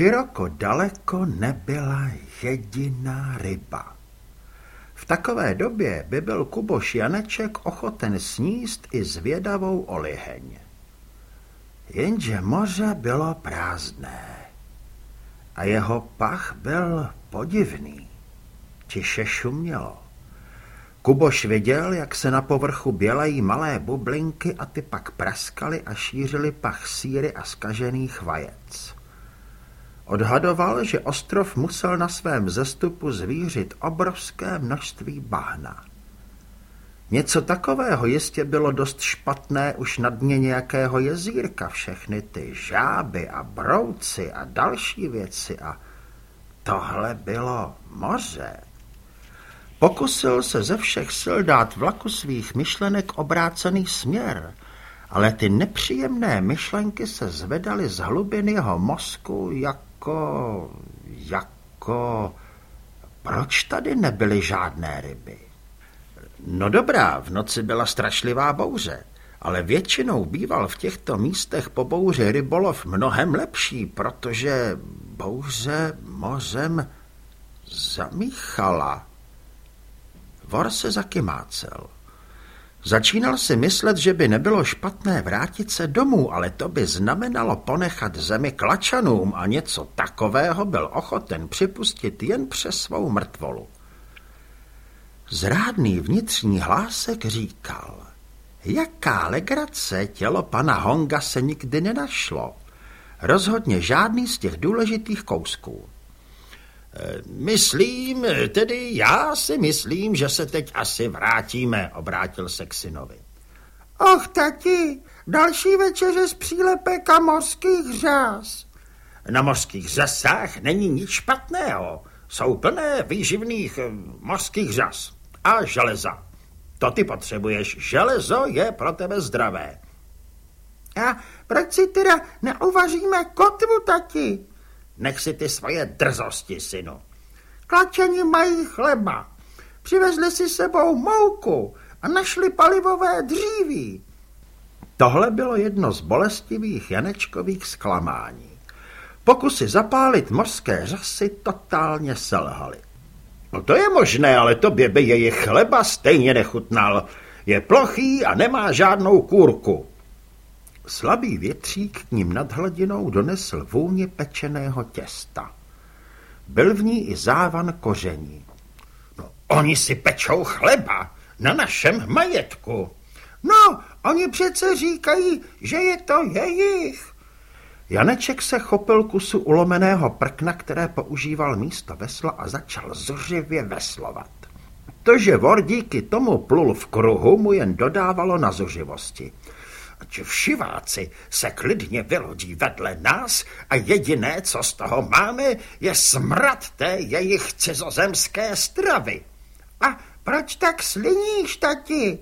široko daleko nebyla jediná ryba. V takové době by byl Kuboš Janeček ochoten sníst i zvědavou oliheň. Jenže moře bylo prázdné a jeho pach byl podivný. Tiše šumělo. Kuboš viděl, jak se na povrchu bělají malé bublinky a ty pak praskaly a šířily pach síry a skažených vajec. Odhadoval, že ostrov musel na svém zestupu zvířit obrovské množství bahna. Něco takového jistě bylo dost špatné už na dně nějakého jezírka, všechny ty žáby a brouci a další věci a tohle bylo moře. Pokusil se ze všech sil dát vlaku svých myšlenek obrácený směr, ale ty nepříjemné myšlenky se zvedaly z hlubin jeho mozku jako... jako... Proč tady nebyly žádné ryby? No dobrá, v noci byla strašlivá bouře, ale většinou býval v těchto místech po bouři rybolov mnohem lepší, protože bouře mořem zamíchala. Vor se zakymácel. Začínal si myslet, že by nebylo špatné vrátit se domů, ale to by znamenalo ponechat zemi klačanům a něco takového byl ochoten připustit jen přes svou mrtvolu. Zrádný vnitřní hlásek říkal, jaká legrace tělo pana Honga se nikdy nenašlo. Rozhodně žádný z těch důležitých kousků. Myslím, tedy já si myslím, že se teď asi vrátíme, obrátil se k synovi. Och, tati, další večeře z přílepek a mořských řás. Na mořských řasách není nic špatného. Jsou plné výživných eh, mořských řas a železa. To ty potřebuješ. Železo je pro tebe zdravé. A proč si teda neuvaříme kotvu, tati? Nech si ty svoje drzosti, synu. Klačani mají chleba. Přivezli si sebou mouku a našli palivové dříví. Tohle bylo jedno z bolestivých Janečkových zklamání. Pokusy zapálit mořské řasy totálně selhaly. No to je možné, ale tobě by jejich chleba stejně nechutnal. Je plochý a nemá žádnou kůrku. Slabý větřík k ním nad hladinou donesl vůně pečeného těsta. Byl v ní i závan koření. No, oni si pečou chleba na našem majetku. No, oni přece říkají, že je to jejich. Janeček se chopil kusu ulomeného prkna, které používal místo vesla a začal zuřivě veslovat. To, že vor díky tomu plul v kruhu, mu jen dodávalo na zuřivosti. Ať všiváci se klidně vylodí vedle nás a jediné, co z toho máme, je smrad té jejich cizozemské stravy. A proč tak sliníš, tati?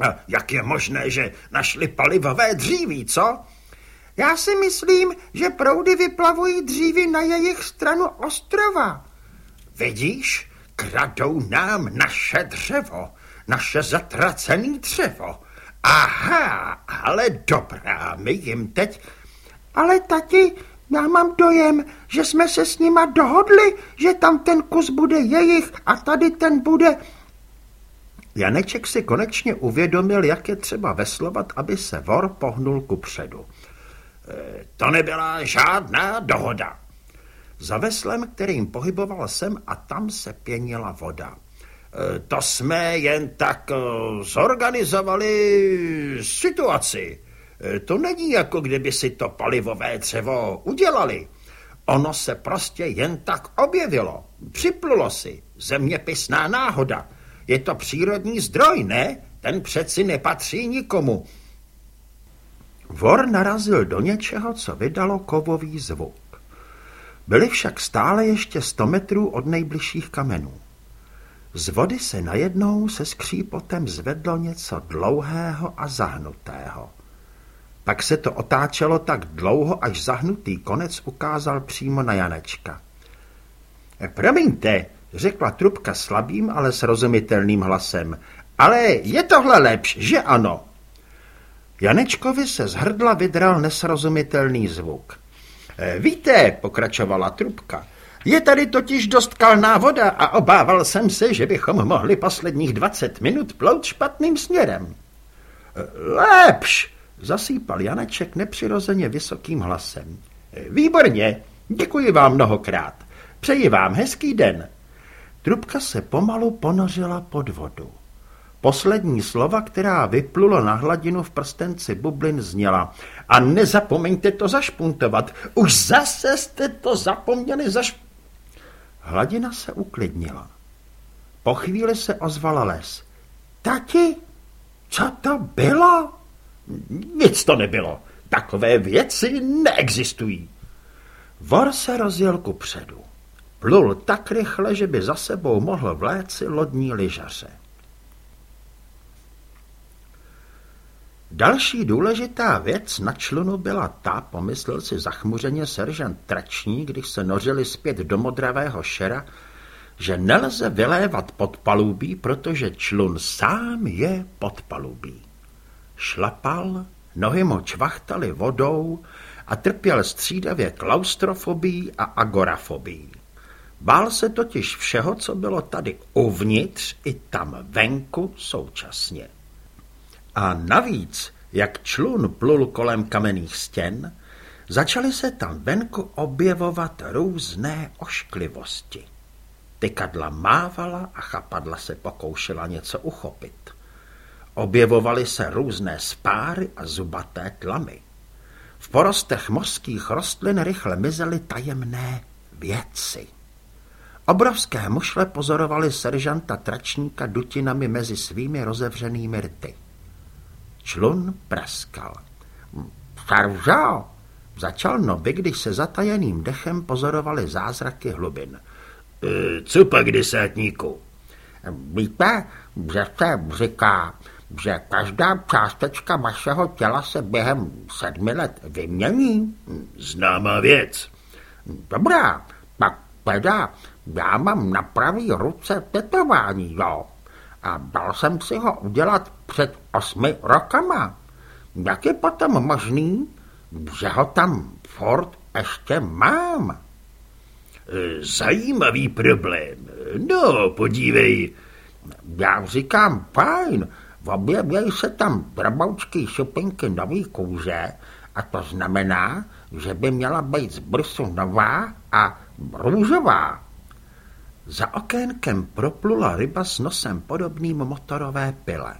A jak je možné, že našli palivové dříví, co? Já si myslím, že proudy vyplavují dříví na jejich stranu ostrova. Vidíš, kradou nám naše dřevo, naše zatracené dřevo. Aha, ale dobrá, my jim teď... Ale tati, já mám dojem, že jsme se s nima dohodli, že tam ten kus bude jejich a tady ten bude... Janeček si konečně uvědomil, jak je třeba veslovat, aby se vor pohnul ku předu. E, to nebyla žádná dohoda. Za veslem, kterým pohyboval sem a tam se pěnila voda. E, to jsme jen tak e, zorganizovali situaci. To není jako kdyby si to palivové dřevo udělali. Ono se prostě jen tak objevilo. Připlulo si. Zeměpisná náhoda. Je to přírodní zdroj, ne? Ten přeci nepatří nikomu. Vor narazil do něčeho, co vydalo kovový zvuk. Byli však stále ještě sto metrů od nejbližších kamenů. Z vody se najednou se skřípotem zvedlo něco dlouhého a zahnutého. Pak se to otáčelo tak dlouho, až zahnutý konec ukázal přímo na Janečka. Promiňte, řekla trubka slabým, ale srozumitelným hlasem, ale je tohle lepš, že ano? Janečkovi se z hrdla vydral nesrozumitelný zvuk. Eh, víte, pokračovala trubka, je tady totiž dost kalná voda a obával jsem se, že bychom mohli posledních dvacet minut plout špatným směrem. Eh, lepš, zasýpal Janeček nepřirozeně vysokým hlasem. Eh, výborně, děkuji vám mnohokrát. Přeji vám hezký den. Trubka se pomalu ponořila pod vodu. Poslední slova, která vyplula na hladinu v prstenci bublin, zněla a nezapomeňte to zašpuntovat. Už zase jste to zapomněli zaš... Hladina se uklidnila. Po chvíli se ozvala les. Tati, co to bylo? Nic to nebylo. Takové věci neexistují. Vor se rozjel ku předu. Plul tak rychle, že by za sebou mohl vléci lodní lyžaře. Další důležitá věc na člunu byla ta, pomyslel si zachmuřeně seržant Trační, když se nořili zpět do modravého šera, že nelze vylévat podpalubí, protože člun sám je podpalubí. Šlapal, nohy mu čvachtaly vodou a trpěl střídavě klaustrofobí a agorafobí. Bál se totiž všeho, co bylo tady uvnitř i tam venku současně. A navíc, jak člun plul kolem kamenných stěn, začaly se tam venku objevovat různé ošklivosti. Tykadla mávala a chapadla se pokoušela něco uchopit. Objevovaly se různé spáry a zubaté tlamy. V porostech mořských rostlin rychle mizely tajemné věci. Obrovské mušle pozorovali seržanta tračníka dutinami mezi svými rozevřenými rty. Člun praskal. Saržo! Začal Noby, když se zatajeným dechem pozorovali zázraky hlubin. E, co pak, desátníku? Víte, že se říká, že každá částečka vašeho těla se během sedmi let vymění? Známá věc. Dobrá, tak teda já mám na pravý ruce tetování, jo a dal jsem si ho udělat před osmi rokama. Jak je potom možný, že ho tam fort ještě mám? Zajímavý problém. No, podívej. Já říkám, fajn, objevějí se tam droboučky šupinky nový kůže a to znamená, že by měla být z brsu nová a růžová. Za okénkem proplula ryba s nosem podobným motorové pile.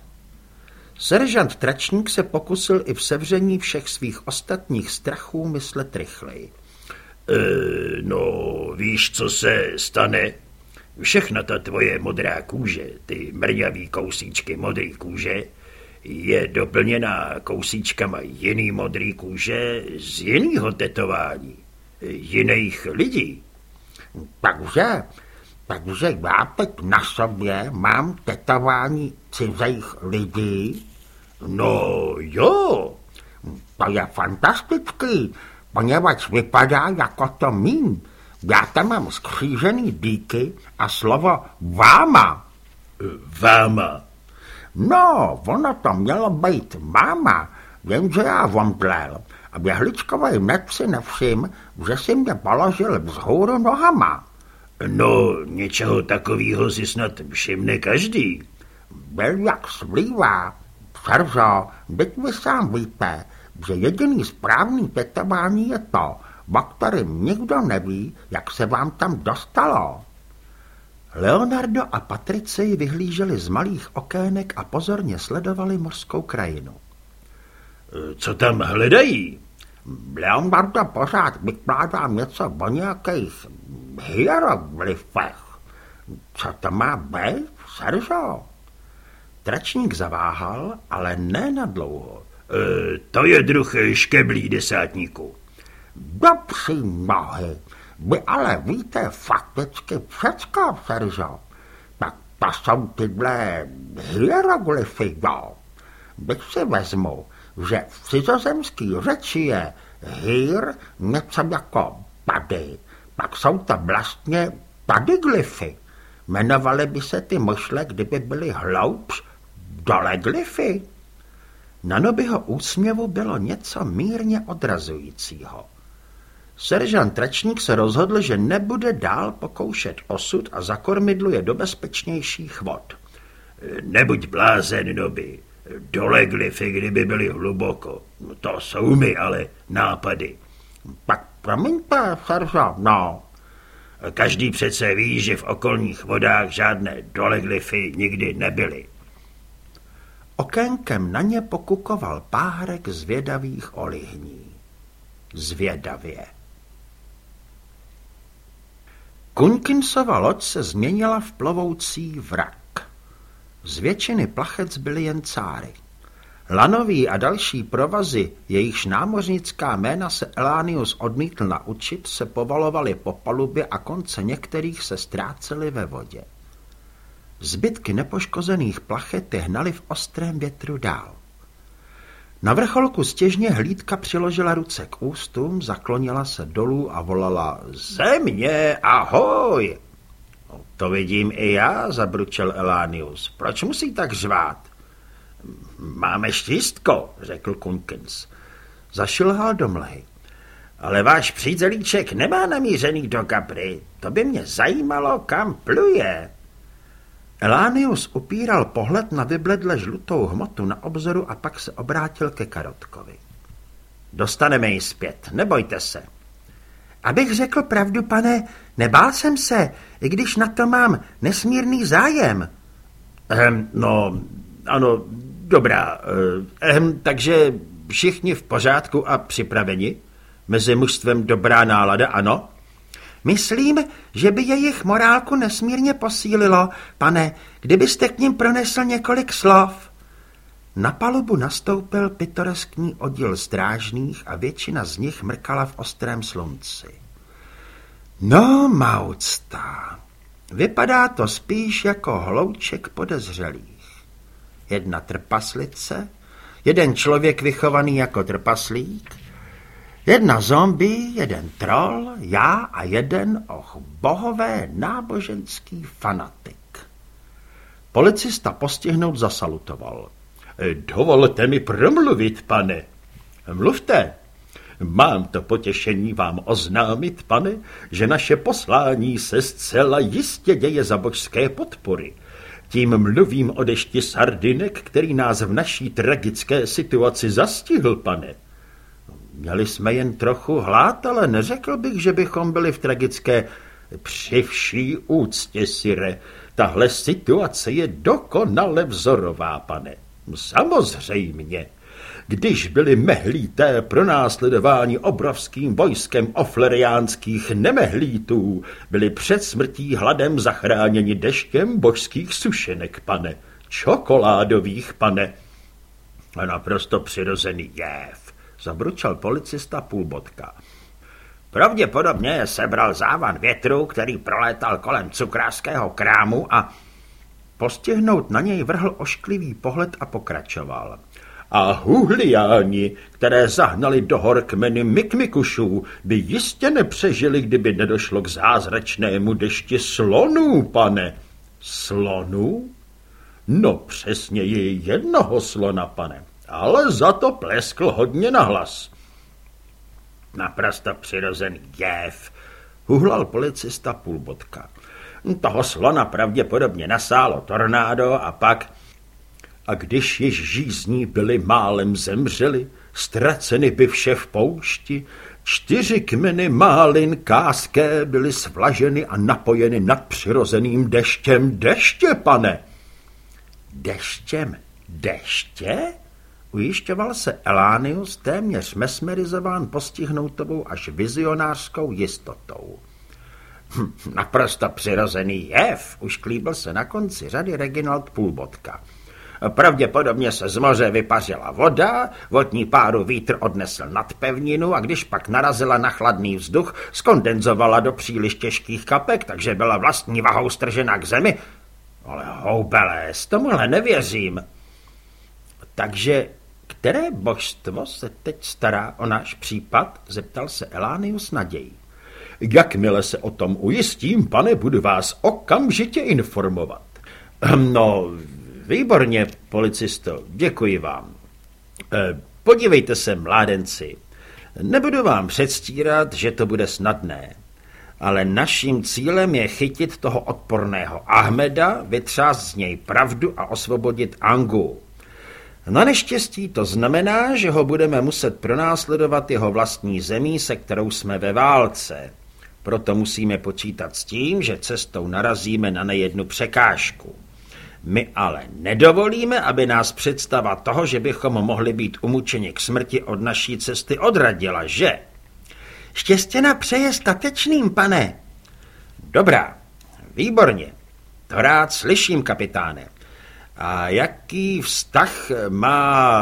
Seržant Tračník se pokusil i v sevření všech svých ostatních strachů myslet rychleji. E, no, víš, co se stane? Všechna ta tvoje modrá kůže, ty mrňavý kousíčky modrý kůže, je doplněná kousíčkama jiný modrý kůže z jiného tetování, jiných lidí. Takže takže já teď na sobě mám tetování cizích lidí? No jo. To je fantastický, poněvadž vypadá jako to mým. Já tam mám skřížený díky a slovo váma. Váma. No, ono to mělo být máma, jenže já vomdlel a běhličkový med si nevšim, že si mě položil vzhůru nohama. No, něčeho takového si snad všimne každý. Byl jak slívá. Serzo, teď vy sám víte, že jediný správný tetování je to, o kterým nikdo neví, jak se vám tam dostalo. Leonardo a Patricej vyhlíželi z malých okének a pozorně sledovali mořskou krajinu. Co tam hledají? Leonardo pořád vykládá něco o nějakých hieroglyfech. Co to má být, Seržo? Tračník zaváhal, ale ne na dlouho. E, to je druh škeblí desátníku. Do nohy. Vy ale víte fakticky všecko, Seržo. Tak to jsou tyhle hieroglyfy, jo. Když si vezmu, že v cizozemský řeči je hýr něco jako bady, pak jsou to vlastně padyglyfy. Jmenovaly by se ty mošle, kdyby byly hloubš, doleglyfy. Na Nobyho úsměvu bylo něco mírně odrazujícího. Seržant Tračník se rozhodl, že nebude dál pokoušet osud a zakormidluje do bezpečnějších vod. Nebuď blázen, noby. Dole glyfy, kdyby byly hluboko. To jsou mi ale nápady. Tak promiňte, seržant, no. Každý přece ví, že v okolních vodách žádné doleglyfy nikdy nebyly. Okénkem na ně pokukoval páhrek zvědavých olihní. Zvědavě. Kunkinsova loď se změnila v plovoucí vrak. Z většiny plachet byly jen cáry. Lanový a další provazy, jejichž námořnická jména se Elánius odmítl naučit, se povalovaly po palubě a konce některých se ztrácely ve vodě. Zbytky nepoškozených plachet hnali v ostrém větru dál. Na vrcholku stěžně hlídka přiložila ruce k ústům, zaklonila se dolů a volala Země, ahoj! To vidím i já, zabručel Elánius. Proč musí tak řvát? Máme štístko, řekl Kunkins. Zašilhal do mlhy. Ale váš přízelíček nemá namířený do kapry. To by mě zajímalo, kam pluje. Elánius upíral pohled na vybledle žlutou hmotu na obzoru a pak se obrátil ke Karotkovi. Dostaneme ji zpět, nebojte se. Abych řekl pravdu, pane, nebál jsem se, i když na to mám nesmírný zájem. Ehm, no, ano, dobrá. Ehm, takže všichni v pořádku a připraveni? Mezi mužstvem dobrá nálada, ano? Myslím, že by jejich morálku nesmírně posílilo, pane, kdybyste k ním pronesl několik slov. Na palubu nastoupil pitoreskní oddíl strážných a většina z nich mrkala v ostrém slunci. No, maucta, vypadá to spíš jako hlouček podezřelých. Jedna trpaslice, jeden člověk vychovaný jako trpaslík, Jedna zombie, jeden troll, já a jeden, och, bohové náboženský fanatik. Policista postihnout zasalutoval. Dovolte mi promluvit, pane. Mluvte. Mám to potěšení vám oznámit, pane, že naše poslání se zcela jistě děje za božské podpory. Tím mluvím o dešti sardinek, který nás v naší tragické situaci zastihl, pane. Měli jsme jen trochu hlad, ale neřekl bych, že bychom byli v tragické... Při vší úctě, Sire, tahle situace je dokonale vzorová, pane. Samozřejmě. Když byli mehlíté pronásledování obrovským vojskem ofleriánských nemehlítů, byli před smrtí hladem zachráněni deštěm božských sušenek, pane. Čokoládových, pane. A naprosto přirozený jev zabručel policista půlbodka. Pravděpodobně sebral závan větru, který prolétal kolem cukrářského krámu a postihnout na něj vrhl ošklivý pohled a pokračoval. A huhliáni, které zahnali do hor kmeny Mikmikušů, by jistě nepřežili, kdyby nedošlo k zázračnému dešti slonů, pane. Slonů? No přesně je jednoho slona, pane ale za to pleskl hodně nahlas. Naprosto přirozený jev, huhlal policista půlbodka. Toho slona pravděpodobně nasálo tornádo a pak... A když již žízní byli málem zemřeli, ztraceny by vše v poušti, čtyři kmeny málin káské byly svlaženy a napojeny nad přirozeným deštěm deště, pane. Deštěm deště? Ujišťoval se Elánius téměř mesmerizován postihnoutovou až vizionářskou jistotou. Hm, naprosto přirozený jev, už klíbil se na konci řady Reginald Půlbotka. Pravděpodobně se z moře vypařila voda, vodní páru vítr odnesl nad pevninu a když pak narazila na chladný vzduch, skondenzovala do příliš těžkých kapek, takže byla vlastní vahou stržena k zemi. Ale houbelés, tomuhle nevěřím. Takže které božstvo se teď stará o náš případ? Zeptal se Elánius nadějí. Jakmile se o tom ujistím, pane, budu vás okamžitě informovat. Hm, no, výborně, policisto, děkuji vám. Eh, podívejte se, mládenci. Nebudu vám předstírat, že to bude snadné, ale naším cílem je chytit toho odporného Ahmeda, vytřást z něj pravdu a osvobodit Angu. Na neštěstí to znamená, že ho budeme muset pronásledovat jeho vlastní zemí, se kterou jsme ve válce. Proto musíme počítat s tím, že cestou narazíme na nejednu překážku. My ale nedovolíme, aby nás představa toho, že bychom mohli být umučeni k smrti od naší cesty odradila, že? Štěstěna přeje statečným, pane. Dobrá, výborně. To rád slyším, kapitáne. A jaký vztah má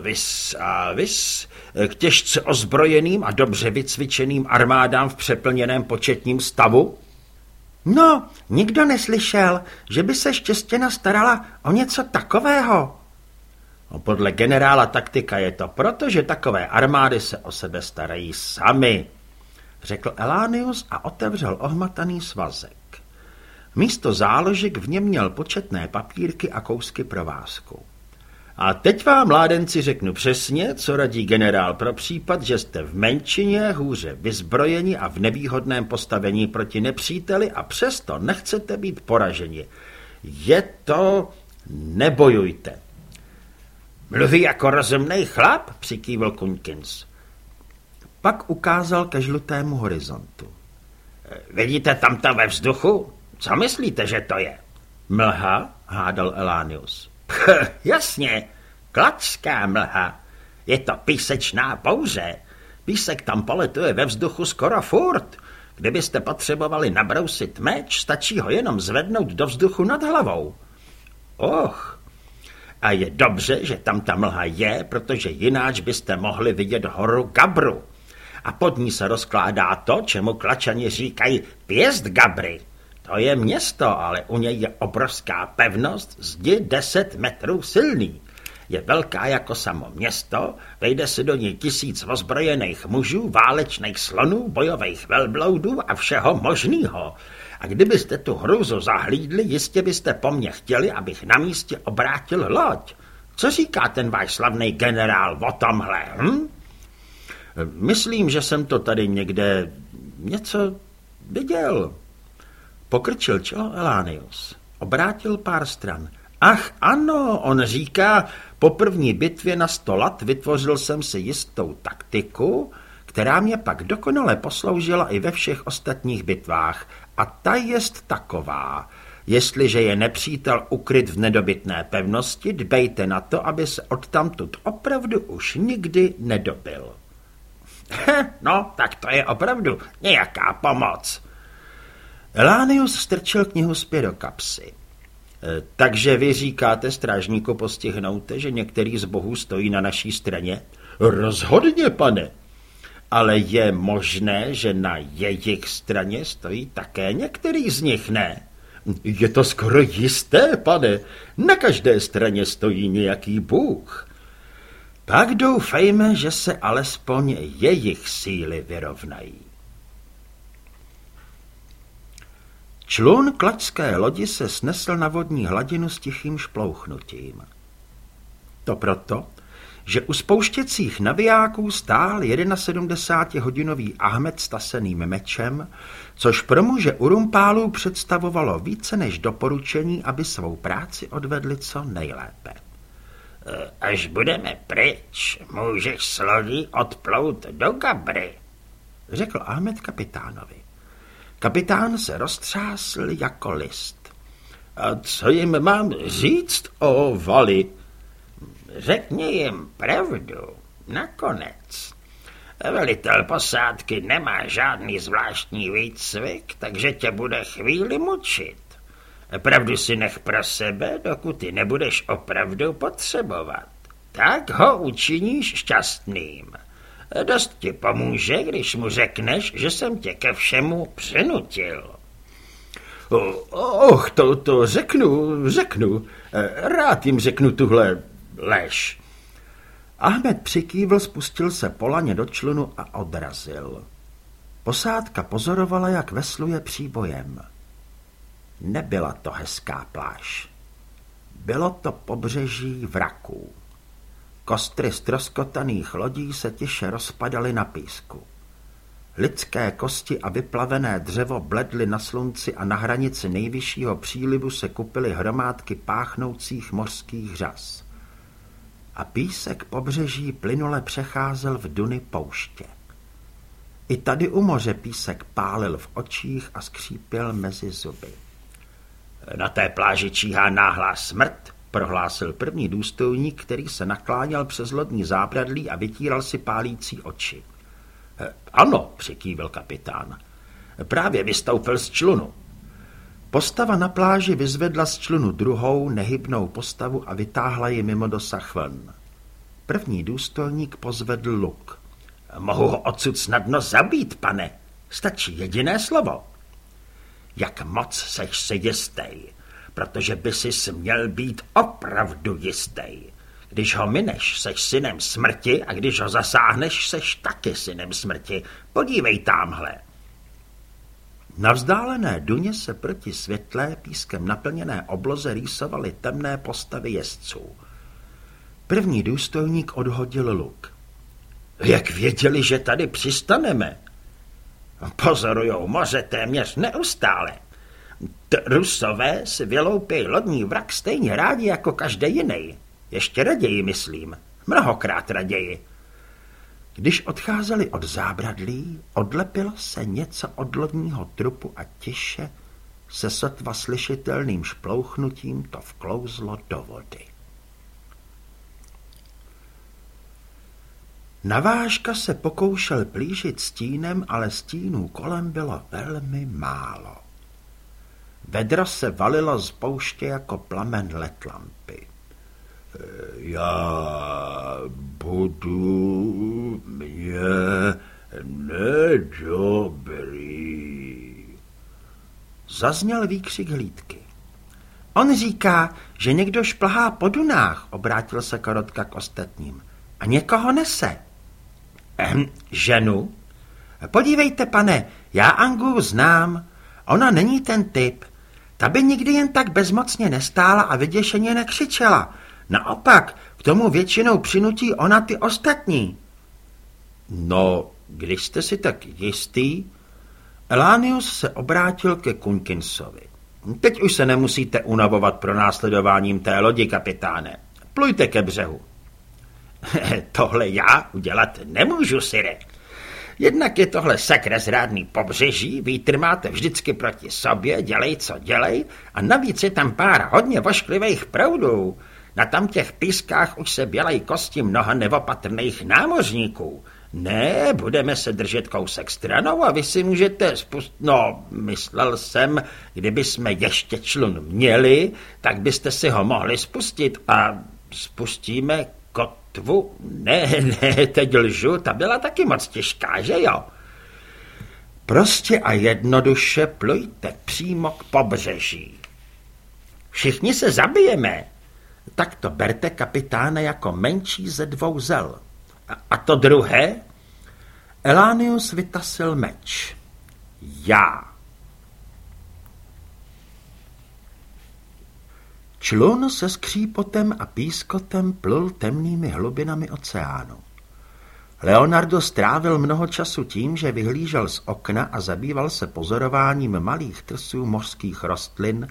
vys a vys k těžce ozbrojeným a dobře vycvičeným armádám v přeplněném početním stavu? No, nikdo neslyšel, že by se Štěstěna starala o něco takového. No, podle generála taktika je to proto, že takové armády se o sebe starají sami, řekl Elánius a otevřel ohmataný svazek. Místo záložek v něm měl početné papírky a kousky provázku. A teď vám, mládenci, řeknu přesně, co radí generál pro případ, že jste v menšině, hůře vyzbrojeni a v nevýhodném postavení proti nepříteli a přesto nechcete být poraženi. Je to... nebojujte. Mluví jako rozumný chlap, přikývil Kunkins. Pak ukázal ke žlutému horizontu. Vidíte tam ve vzduchu? Co myslíte, že to je? Mlha, hádal Elánius. Jasně, kladská mlha. Je to písečná bouře. Písek tam poletuje ve vzduchu skoro furt. Kdybyste potřebovali nabrousit meč, stačí ho jenom zvednout do vzduchu nad hlavou. Och, a je dobře, že tam ta mlha je, protože jináč byste mohli vidět horu Gabru. A pod ní se rozkládá to, čemu klačani říkají pěst Gabry. To je město, ale u něj je obrovská pevnost, zdi 10 metrů silný. Je velká jako samo město, vejde se do něj tisíc ozbrojených mužů, válečných slonů, bojových velbloudů a všeho možného. A kdybyste tu hruzu zahlídli, jistě byste po mně chtěli, abych na místě obrátil loď. Co říká ten váš slavný generál o tomhle, hm? Myslím, že jsem to tady někde něco viděl. Pokrčil čelo Elánius. Obrátil pár stran. Ach ano, on říká, po první bitvě na sto lat vytvořil jsem si jistou taktiku, která mě pak dokonale posloužila i ve všech ostatních bitvách. A ta jest taková. Jestliže je nepřítel ukryt v nedobytné pevnosti, dbejte na to, aby se odtamtud opravdu už nikdy nedobil. no, tak to je opravdu nějaká pomoc. Elánius strčil knihu zpět do kapsy. E, takže vy říkáte strážníku postihnoute, že některý z bohů stojí na naší straně? Rozhodně, pane. Ale je možné, že na jejich straně stojí také některý z nich, ne? Je to skoro jisté, pane. Na každé straně stojí nějaký bůh. Pak doufejme, že se alespoň jejich síly vyrovnají. Člun klačské lodi se snesl na vodní hladinu s tichým šplouchnutím. To proto, že u spouštěcích navijáků stál 71-hodinový Ahmed s taseným mečem, což pro muže Urumpálů představovalo více než doporučení, aby svou práci odvedli co nejlépe. Až budeme pryč, můžeš s lodí odplout do Gabry, řekl Ahmed kapitánovi. Kapitán se roztřásl jako list. A co jim mám říct o Vali? Řekni jim pravdu, nakonec. Velitel posádky nemá žádný zvláštní výcvik, takže tě bude chvíli mučit. Pravdu si nech pro sebe, dokud ty nebudeš opravdu potřebovat. Tak ho učiníš šťastným. Dost ti pomůže, když mu řekneš, že jsem tě ke všemu přinutil. Och, to, to řeknu, řeknu. Rád jim řeknu tuhle lež. Ahmed přikývl, spustil se polaně do člunu a odrazil. Posádka pozorovala, jak vesluje příbojem. Nebyla to hezká pláž. Bylo to pobřeží vraků. Kostry stroskotaných lodí se tiše rozpadaly na písku. Lidské kosti a vyplavené dřevo bledly na slunci a na hranici nejvyššího přílivu se kupily hromádky páchnoucích mořských řas. A písek pobřeží plynule přecházel v duny pouště. I tady u moře písek pálil v očích a skřípil mezi zuby. Na té pláži číhá náhlá smrt, prohlásil první důstojník, který se nakláněl přes lodní zábradlí a vytíral si pálící oči. Eh, ano, přikývil kapitán. Právě vystoupil z člunu. Postava na pláži vyzvedla z člunu druhou, nehybnou postavu a vytáhla ji mimo dosah vln. První důstojník pozvedl luk. Mohu ho odsud snadno zabít, pane. Stačí jediné slovo. Jak moc seš si jistý, protože by si směl být opravdu jistý. Když ho mineš, seš synem smrti a když ho zasáhneš, seš taky synem smrti. Podívej tamhle. Na vzdálené duně se proti světlé, pískem naplněné obloze rýsovaly temné postavy jezdců. První důstojník odhodil luk. Jak věděli, že tady přistaneme? Pozorujou moře téměř neustále. Rusové si vyloupí lodní vrak stejně rádi jako každý jiný. Ještě raději, myslím. Mnohokrát raději. Když odcházeli od zábradlí, odlepilo se něco od lodního trupu a tiše se sotva slyšitelným šplouchnutím to vklouzlo do vody. Navážka se pokoušel plížit stínem, ale stínů kolem bylo velmi málo. Vedro se valilo z pouště jako plamen letlampy. Já budu mě nedobrý. Zazněl výkřik hlídky. On říká, že někdo šplhá po dunách, obrátil se Korotka k ostatním. A někoho nese. Ehm, ženu? Podívejte, pane, já Angu znám. Ona není ten typ. Ta by nikdy jen tak bezmocně nestála a vyděšeně nekřičela. Naopak, k tomu většinou přinutí ona ty ostatní. No, když jste si tak jistý, Elánius se obrátil ke Kunkinsovi. Teď už se nemusíte unavovat pro následováním té lodi, kapitáne. Plujte ke břehu. tohle já udělat nemůžu, Sire. Jednak je tohle sakra zrádný pobřeží, vítr máte vždycky proti sobě, dělej, co dělej, a navíc je tam pár hodně vošklivých proudů. Na tam těch pískách už se bělají kosti mnoha nevopatrných námořníků. Ne, budeme se držet kousek stranou a vy si můžete spust... No, myslel jsem, kdyby jsme ještě člun měli, tak byste si ho mohli spustit a spustíme kotvu? Ne, ne, teď lžu, ta byla taky moc těžká, že jo? Prostě a jednoduše plujte přímo k pobřeží. Všichni se zabijeme, tak to berte, kapitáne, jako menší ze dvou zel. A, a to druhé? Elánius vytasil meč. Já. Člun se skřípotem a pískotem plul temnými hlubinami oceánu. Leonardo strávil mnoho času tím, že vyhlížel z okna a zabýval se pozorováním malých trsů mořských rostlin,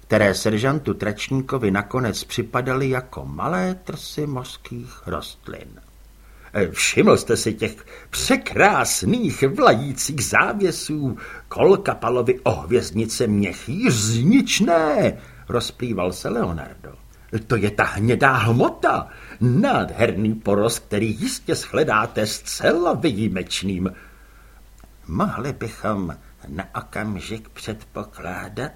které seržantu Tračníkovi nakonec připadaly jako malé trsy mořských rostlin. E, všiml jste si těch překrásných vlajících závěsů kolkapalovy ohvězdnice měchý zničné, rozplýval se Leonardo. To je ta hnědá hmota, nádherný porost, který jistě shledáte zcela výjimečným. Mohli bychom na okamžik předpokládat,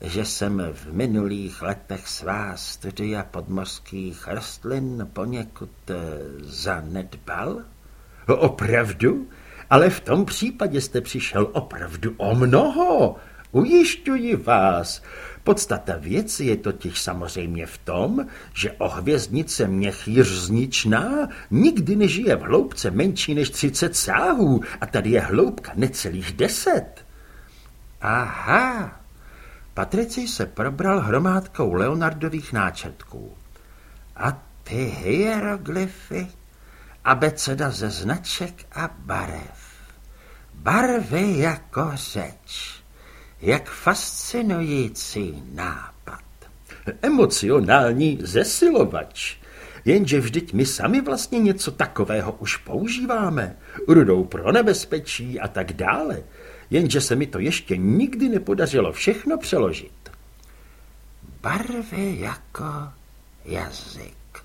že jsem v minulých letech svá studia podmořských rostlin poněkud eh, zanedbal? Opravdu? Ale v tom případě jste přišel opravdu o mnoho. Ujišťuji vás. Podstata věci je totiž samozřejmě v tom, že ohvězdnice měchýř nikdy nežije v hloubce menší než 30 sáhů a tady je hloubka necelých deset. Aha, Patrici se probral hromádkou Leonardových náčrtků. A ty hieroglyfy, abeceda ze značek a barev. Barvy jako řeč. Jak fascinující nápad. Emocionální zesilovač. Jenže vždyť my sami vlastně něco takového už používáme. Rudou pro nebezpečí a tak dále. Jenže se mi to ještě nikdy nepodařilo všechno přeložit. Barvy jako jazyk,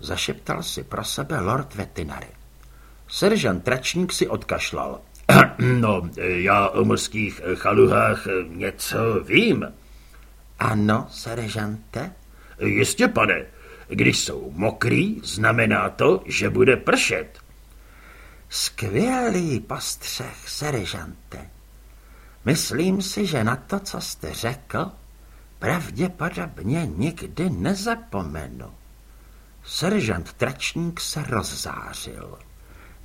zašeptal si pro sebe lord Vetinary. Seržant Tračník si odkašlal. No, já o mořských chaluhách něco vím. Ano, seržante? Jistě, pane. Když jsou mokrý, znamená to, že bude pršet. Skvělý postřeh, seržante. Myslím si, že na to, co jste řekl, pravděpodobně nikdy nezapomenu. Seržant Tračník se rozzářil.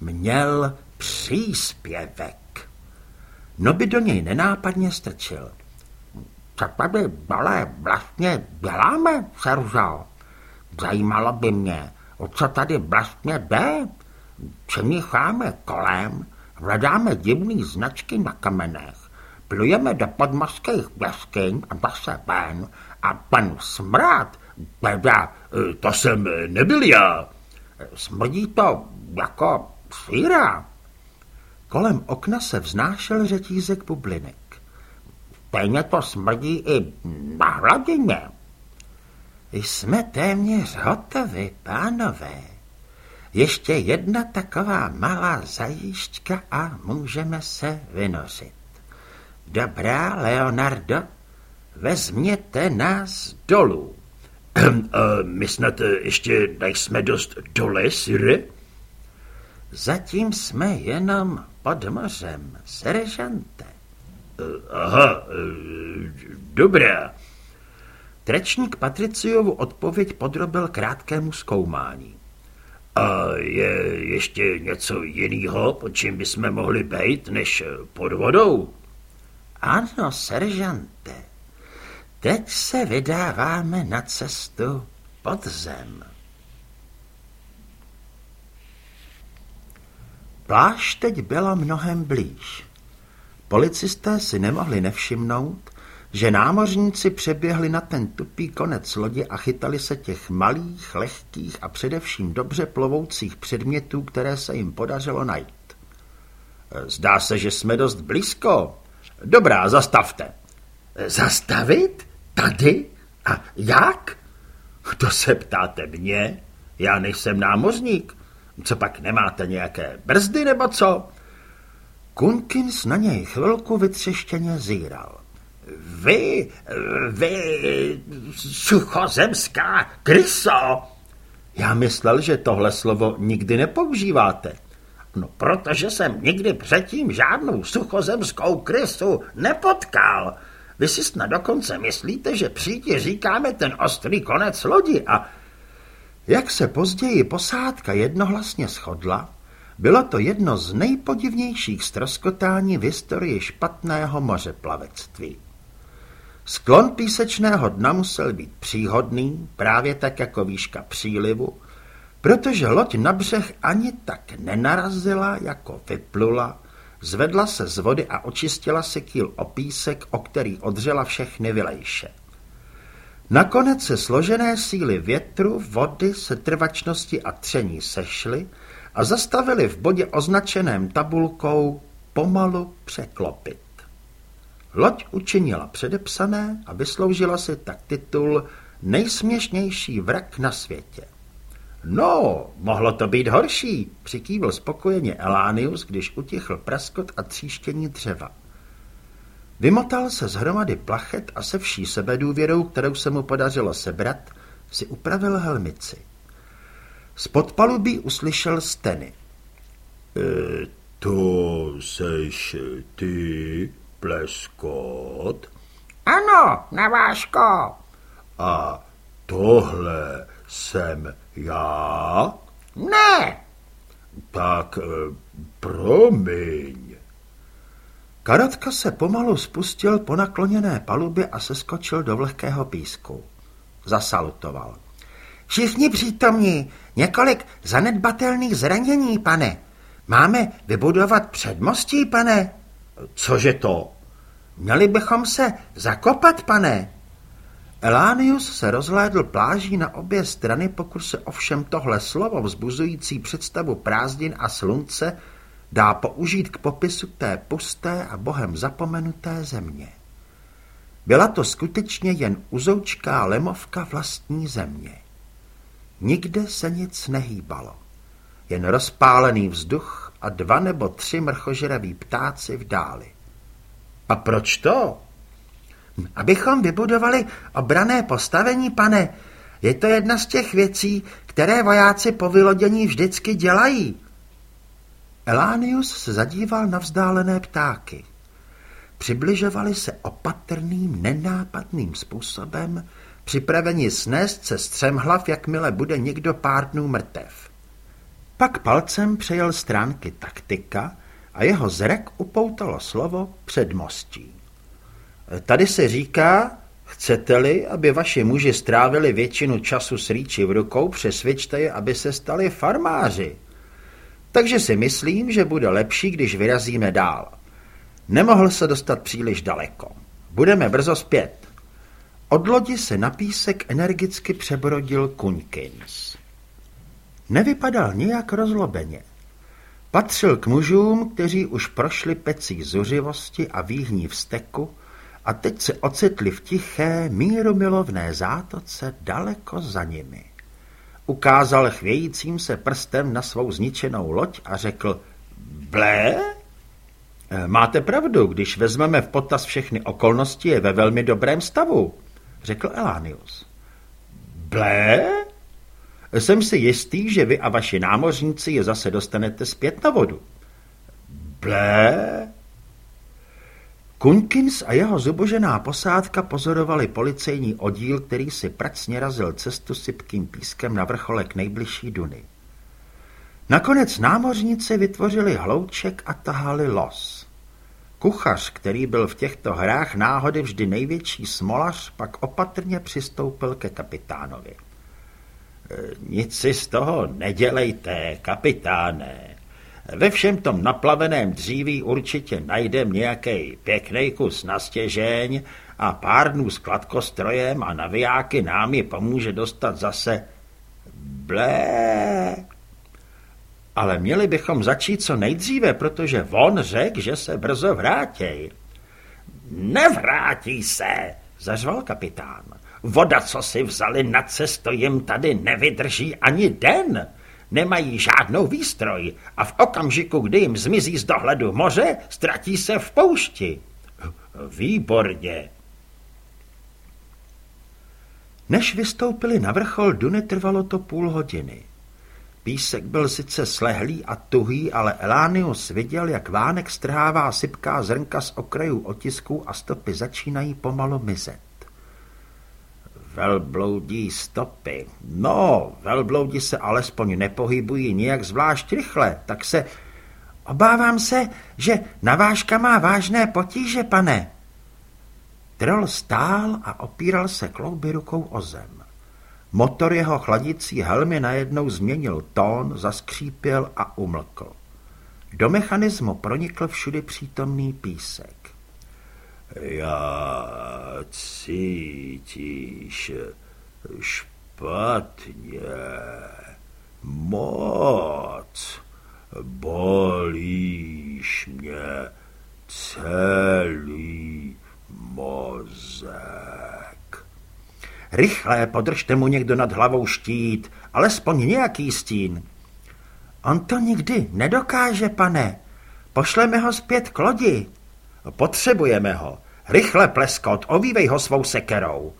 Měl příspěvek. No by do něj nenápadně strčil. Co tady, dole vlastně děláme, Seržo? Zajímalo by mě, o co tady vlastně jde. Přemícháme kolem, hledáme divný značky na kamenech, plujeme do podmořských jeskyň a zase ven a pan smrad, teda... To jsem nebyl já. Smrdí to jako síra. Kolem okna se vznášel řetízek bublinek. Stejně to smrdí i na hladině. Jsme téměř hotovi, pánové. Ještě jedna taková malá zajížďka a můžeme se vynořit. Dobrá, Leonardo, vezměte nás dolů. My snad ještě nejsme dost dole, Sire? Zatím jsme jenom pod mořem, seržante. Aha, dobrá. Trečník Patriciovu odpověď podrobil krátkému zkoumání. A je ještě něco jiného, po čím bychom mohli být, než pod vodou? Ano, seržante. Teď se vydáváme na cestu pod zem. Pláž teď byla mnohem blíž. Policisté si nemohli nevšimnout, že námořníci přeběhli na ten tupý konec lodi a chytali se těch malých, lehkých a především dobře plovoucích předmětů, které se jim podařilo najít. Zdá se, že jsme dost blízko. Dobrá, zastavte. Zastavit? Tady? A jak? To se ptáte mě? Já nejsem námořník. Co pak nemáte nějaké brzdy nebo co? Kunkins na něj chvilku vytřeštěně zíral. Vy, vy, suchozemská kryso. Já myslel, že tohle slovo nikdy nepoužíváte. No, protože jsem nikdy předtím žádnou suchozemskou krysu nepotkal. Vy si snad dokonce myslíte, že příti říkáme ten ostrý konec lodi a... Jak se později posádka jednohlasně shodla, bylo to jedno z nejpodivnějších stroskotání v historii špatného mořeplavectví. Sklon písečného dna musel být příhodný, právě tak jako výška přílivu, protože loď na břeh ani tak nenarazila, jako vyplula, zvedla se z vody a očistila si kýl o písek, o který odřela všechny vylejše. Nakonec se složené síly větru, vody, setrvačnosti a tření sešly a zastavili v bodě označeném tabulkou pomalu překlopit. Loď učinila předepsané a vysloužila si tak titul nejsměšnější vrak na světě. No, mohlo to být horší, přikývil spokojeně Elánius, když utichl praskot a tříštění dřeva. Vymotal se z hromady plachet a se vší sebedůvěrou, kterou se mu podařilo sebrat, si upravil helmici. Z podpalubí uslyšel steny. E, to seš ty, pleskot? Ano, Naváško. A tohle jsem já? Ne. Tak e, promiň. Karotka se pomalu spustil po nakloněné palubě a seskočil do vlhkého písku. Zasalutoval. Všichni přítomní, několik zanedbatelných zranění, pane. Máme vybudovat předmostí, pane? Cože to? Měli bychom se zakopat, pane. Elánius se rozhlédl pláží na obě strany, pokud se ovšem tohle slovo vzbuzující představu prázdnin a slunce dá použít k popisu té pusté a bohem zapomenuté země. Byla to skutečně jen uzoučká lemovka vlastní země. Nikde se nic nehýbalo. Jen rozpálený vzduch a dva nebo tři mrchožeraví ptáci v dáli. A proč to? Abychom vybudovali obrané postavení, pane. Je to jedna z těch věcí, které vojáci po vylodění vždycky dělají. Elánius se zadíval na vzdálené ptáky. Přibližovali se opatrným, nenápadným způsobem, připraveni snést se střemhlav, jakmile bude někdo pár dnů mrtev. Pak palcem přejel stránky taktika a jeho zrek upoutalo slovo předmostí. Tady se říká, chcete-li, aby vaši muži strávili většinu času s rýči v rukou, přesvědčte je, aby se stali farmáři. Takže si myslím, že bude lepší, když vyrazíme dál. Nemohl se dostat příliš daleko. Budeme brzo zpět. Od lodi se na písek energicky přebrodil Kuňkins. Nevypadal nijak rozlobeně. Patřil k mužům, kteří už prošli pecí zuřivosti a výhní vzteku a teď se ocitli v tiché, mírumilovné zátoce daleko za nimi. Ukázal chvějícím se prstem na svou zničenou loď a řekl Blé? Eh, máte pravdu, když vezmeme v potaz všechny okolnosti, je ve velmi dobrém stavu, řekl Elánius. Blé? Jsem si jistý, že vy a vaši námořníci je zase dostanete zpět na vodu. Blé? Kunkins a jeho zubožená posádka pozorovali policejní oddíl, který si pracně razil cestu sypkým pískem na vrcholek nejbližší duny. Nakonec námořníci vytvořili hlouček a tahali los. Kuchař, který byl v těchto hrách náhody vždy největší smolař, pak opatrně přistoupil ke kapitánovi. E, nic si z toho nedělejte, kapitáne. Ve všem tom naplaveném dříví určitě najdem nějaký pěkný kus na stěžeň a pár dnů s kladkostrojem a navijáky nám je pomůže dostat zase blé. Ale měli bychom začít co nejdříve, protože on řekl, že se brzo vrátí. Nevrátí se, zařval kapitán. Voda, co si vzali na cestu, jim tady nevydrží ani den. Nemají žádnou výstroj a v okamžiku, kdy jim zmizí z dohledu moře, ztratí se v poušti. Výborně. Než vystoupili na vrchol Duny, trvalo to půl hodiny. Písek byl sice slehlý a tuhý, ale Elánius viděl, jak vánek strhává sypká zrnka z okrajů otisků a stopy začínají pomalu mizet. Velbloudí stopy. No, velbloudi se alespoň nepohybují nijak zvlášť rychle, tak se... Obávám se, že navážka má vážné potíže, pane. Troll stál a opíral se klouby rukou o zem. Motor jeho chladicí helmy najednou změnil tón, zaskřípěl a umlkl. Do mechanismu pronikl všudy přítomný písek. Já cítíš špatně, moc, bolíš mě celý mozek. Rychle, podržte mu někdo nad hlavou štít, alespoň nějaký stín. On to nikdy nedokáže, pane. Pošleme ho zpět k lodi. Potřebujeme ho. Rychle, pleskot, ovívej ho svou sekerou.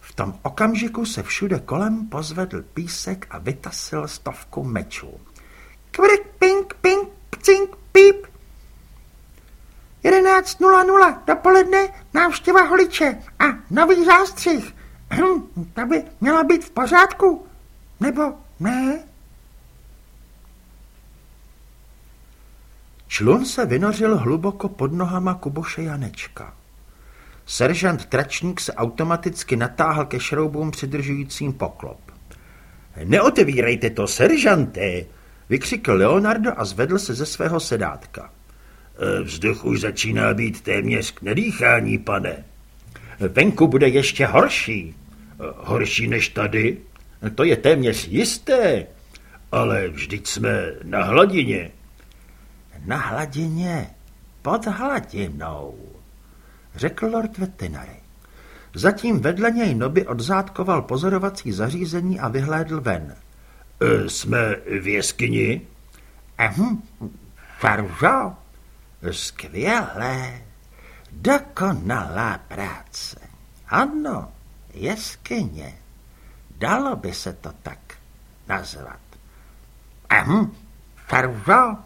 V tom okamžiku se všude kolem pozvedl písek a vytasil stovku mečů. Kvrik, pink, pink, pcink, píp. 11.00 dopoledne návštěva holiče a nový zástřih. Hm, ta by měla být v pořádku, nebo ne? Člun se vynořil hluboko pod nohama Kuboše Janečka. Seržant Tračník se automaticky natáhl ke šroubům přidržujícím poklop. Neotevírejte to, seržante, vykřikl Leonardo a zvedl se ze svého sedátka. E, vzduch už začíná být téměř k nedýchání, pane. Venku bude ještě horší. E, horší než tady? To je téměř jisté. Ale vždyť jsme na hladině. Na hladině, pod hladinou, řekl lord Vetinary. Zatím vedle něj Noby odzátkoval pozorovací zařízení a vyhlédl ven. E, jsme v jeskyni? Ehm, Faržo, skvělé, dokonalá práce. Ano, jeskyně. Dalo by se to tak nazvat. Ehm, Faržo,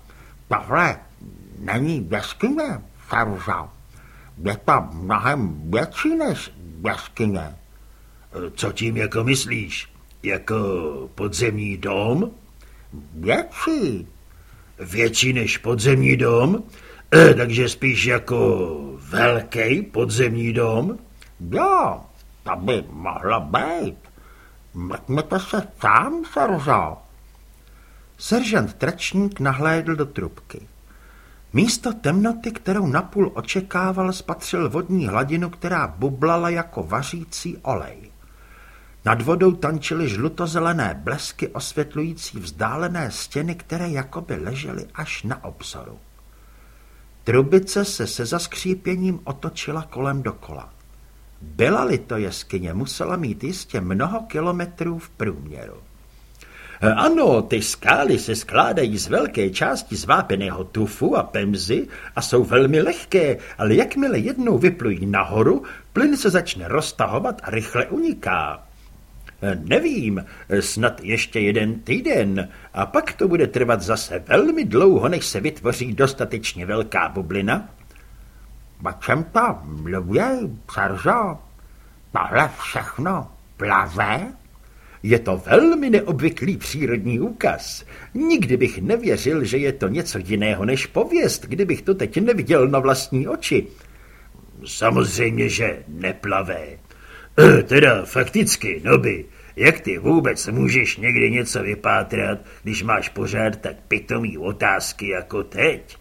tohle není jeskyně, Faržo. Je to mnohem větší než jaskyně. Co tím jako myslíš? Jako podzemní dom? Větší. Větší než podzemní dom? E, takže spíš jako velký podzemní dom? Jo, to by mohlo být. Mrkněte se sám, Serzo. Seržant Tračník nahlédl do trubky. Místo temnoty, kterou napůl očekával, spatřil vodní hladinu, která bublala jako vařící olej. Nad vodou tančily žlutozelené blesky osvětlující vzdálené stěny, které jakoby ležely až na obzoru. Trubice se se zaskřípěním otočila kolem dokola. Byla-li to jeskyně, musela mít jistě mnoho kilometrů v průměru. Ano, ty skály se skládají z velké části zvápeného tufu a pemzy a jsou velmi lehké, ale jakmile jednou vyplují nahoru, plyn se začne roztahovat a rychle uniká. Nevím, snad ještě jeden týden a pak to bude trvat zase velmi dlouho, než se vytvoří dostatečně velká bublina. O čem to mluví, Saržo? Tohle všechno plave? Je to velmi neobvyklý přírodní úkaz. Nikdy bych nevěřil, že je to něco jiného než pověst, kdybych to teď neviděl na vlastní oči. Samozřejmě, že neplavé. Teda fakticky, Noby, jak ty vůbec můžeš někdy něco vypátrat, když máš pořád tak pitomý otázky jako teď?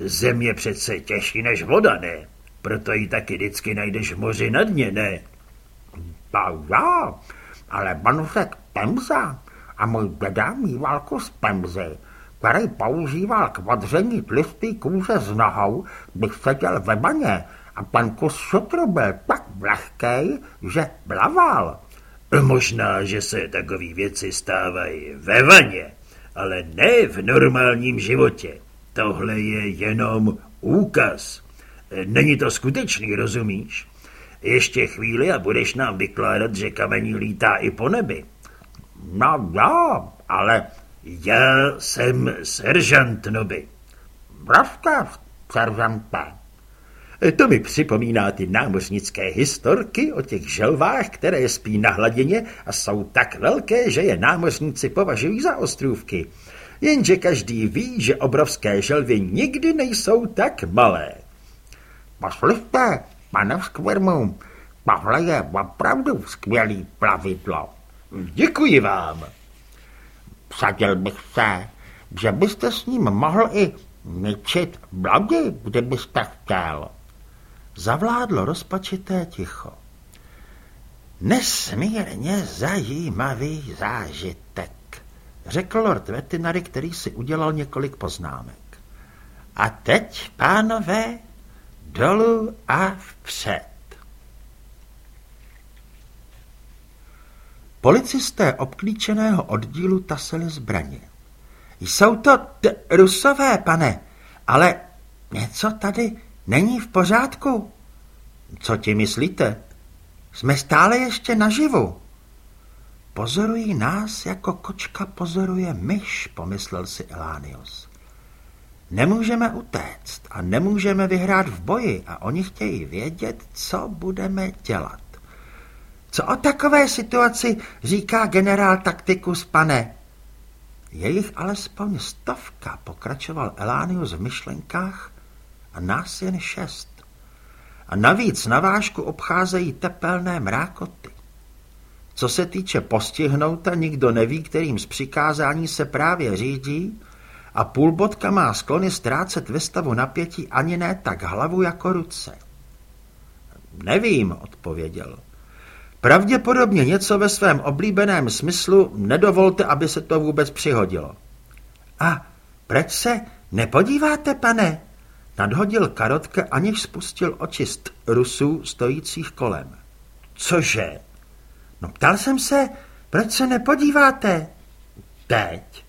Země přece těžší než voda, ne? Proto ji taky vždycky najdeš v moři na dně, ne? Jo, ale Bonusek Pemza a můj děda mýval kus Pemzy, který používal k odření tlustý kůže z nohou, když seděl ve baně a ten kus šutru byl tak lehký, že blaval. Možná, že se takové věci stávají ve vaně, ale ne v normálním životě. Tohle je jenom úkaz. Není to skutečný, rozumíš? Ještě chvíli a budeš nám vykládat, že kamení lítá i po nebi. No jo, ale... Já jsem seržant Noby. Rozkav, seržante. To mi připomíná ty námořnické historky o těch želvách, které spí na hladině a jsou tak velké, že je námořníci považují za ostrůvky. Jenže každý ví, že obrovské želvy nikdy nejsou tak malé. Poslyšte, pane Skvirmu, tohle je opravdu skvělý plavidlo. Děkuji vám. Vsadil bych se, že byste s ním mohl i ničit lodi, kdybyste chtěl. Zavládlo rozpačité ticho. Nesmírně zajímavý zážitek, řekl lord Vetinary, který si udělal několik poznámek. A teď, pánové, dolů a vpřed. Policisté obklíčeného oddílu tasili zbraně. Jsou to rusové, pane, ale něco tady není v pořádku. Co ti myslíte? Jsme stále ještě naživu. Pozorují nás, jako kočka pozoruje myš, pomyslel si Elánius. Nemůžeme utéct a nemůžeme vyhrát v boji a oni chtějí vědět, co budeme dělat. Co o takové situaci říká generál taktikus, pane? Je jich alespoň stovka, pokračoval Elánius v myšlenkách, a nás jen šest. A navíc na vážku obcházejí tepelné mrákoty. co se týče postihnouta, nikdo neví, kterým z přikázání se právě řídí a půlbodka má sklony ztrácet ve stavu napětí ani ne tak hlavu jako ruce. Nevím, odpověděl. Pravděpodobně něco ve svém oblíbeném smyslu nedovolte, aby se to vůbec přihodilo. A proč se nepodíváte, pane? Nadhodil karotka, aniž spustil očist Rusů stojících kolem. Cože? No ptal jsem se, proč se nepodíváte? Teď?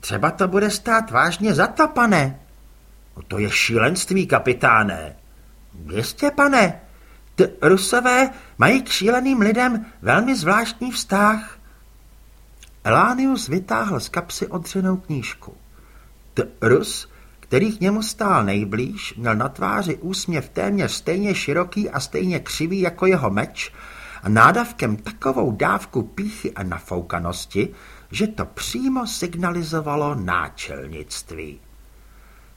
Třeba to bude stát vážně za to, pane. No to je šílenství, kapitáne. Jistě, pane. T Rusové mají k šíleným lidem velmi zvláštní vztah. Elánius vytáhl z kapsy odřenou knížku. T Rus, který k němu stál nejblíž, měl na tváři úsměv téměř stejně široký a stejně křivý jako jeho meč a nádavkem takovou dávku píchy a nafoukanosti, že to přímo signalizovalo náčelnictví.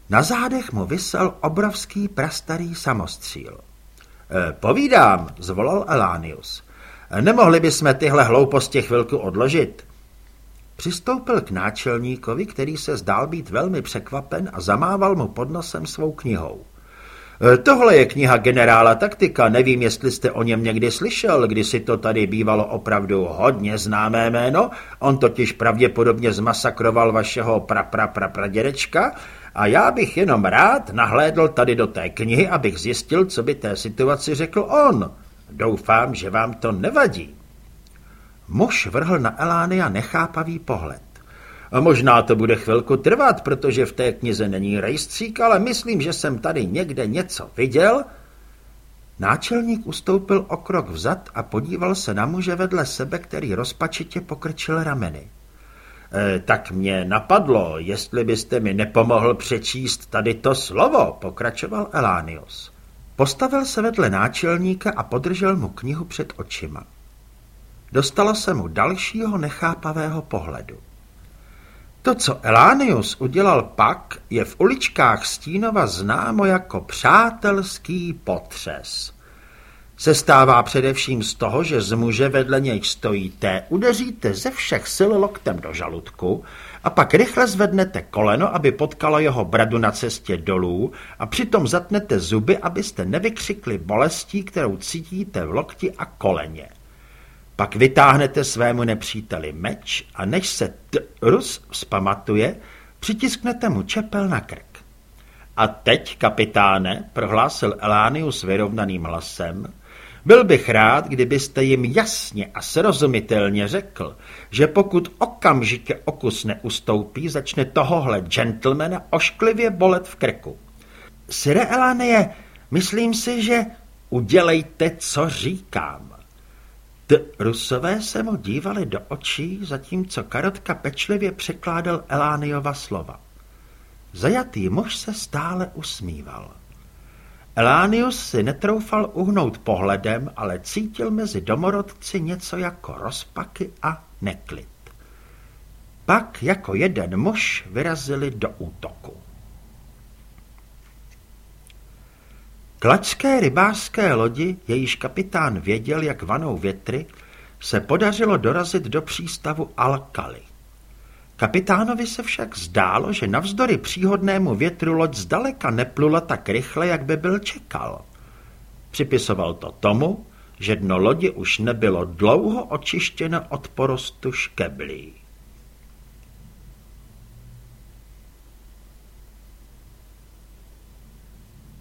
Na zádech mu vysel obrovský prastarý samostříl. E, povídám, zvolal Elánius. Nemohli bychom tyhle hlouposti chvilku odložit? Přistoupil k náčelníkovi, který se zdál být velmi překvapen a zamával mu pod nosem svou knihou. E, tohle je kniha generála taktika, nevím, jestli jste o něm někdy slyšel, když si to tady bývalo opravdu hodně známé jméno, on totiž pravděpodobně zmasakroval vašeho pra pra pra pradědečka a já bych jenom rád nahlédl tady do té knihy, abych zjistil, co by té situaci řekl on. Doufám, že vám to nevadí. Muž vrhl na Elánia nechápavý pohled. A možná to bude chvilku trvat, protože v té knize není rejstřík, ale myslím, že jsem tady někde něco viděl. Náčelník ustoupil o krok vzad a podíval se na muže vedle sebe, který rozpačitě pokrčil rameny. E, tak mě napadlo, jestli byste mi nepomohl přečíst tady to slovo, pokračoval Elánios. Postavil se vedle náčelníka a podržel mu knihu před očima. Dostalo se mu dalšího nechápavého pohledu. To, co Elánius udělal pak, je v uličkách Stínova známo jako přátelský potřes. Sestává především z toho, že z muže vedle něj stojíte, udeříte ze všech sil loktem do žaludku a pak rychle zvednete koleno, aby potkalo jeho bradu na cestě dolů a přitom zatnete zuby, abyste nevykřikli bolestí, kterou cítíte v lokti a koleně. Pak vytáhnete svému nepříteli meč a než se Rus vzpamatuje, přitisknete mu čepel na krk. A teď, kapitáne, prohlásil Elánius vyrovnaným hlasem, byl bych rád, kdybyste jim jasně a srozumitelně řekl, že pokud okamžitě okus neustoupí, začne tohohle gentlemana ošklivě bolet v krku. Sire Elánie, myslím si, že udělejte, co říkám. Rusové se mu dívali do očí, zatímco Karotka pečlivě překládal Elániova slova. Zajatý muž se stále usmíval. Elánius si netroufal uhnout pohledem, ale cítil mezi domorodci něco jako rozpaky a neklid. Pak jako jeden muž vyrazili do útoku. Klačské rybářské lodi, jejíž kapitán věděl, jak vanou větry, se podařilo dorazit do přístavu Alkali. Kapitánovi se však zdálo, že navzdory příhodnému větru loď zdaleka neplula tak rychle, jak by byl čekal. Připisoval to tomu, že dno lodi už nebylo dlouho očištěno od porostu škeblí.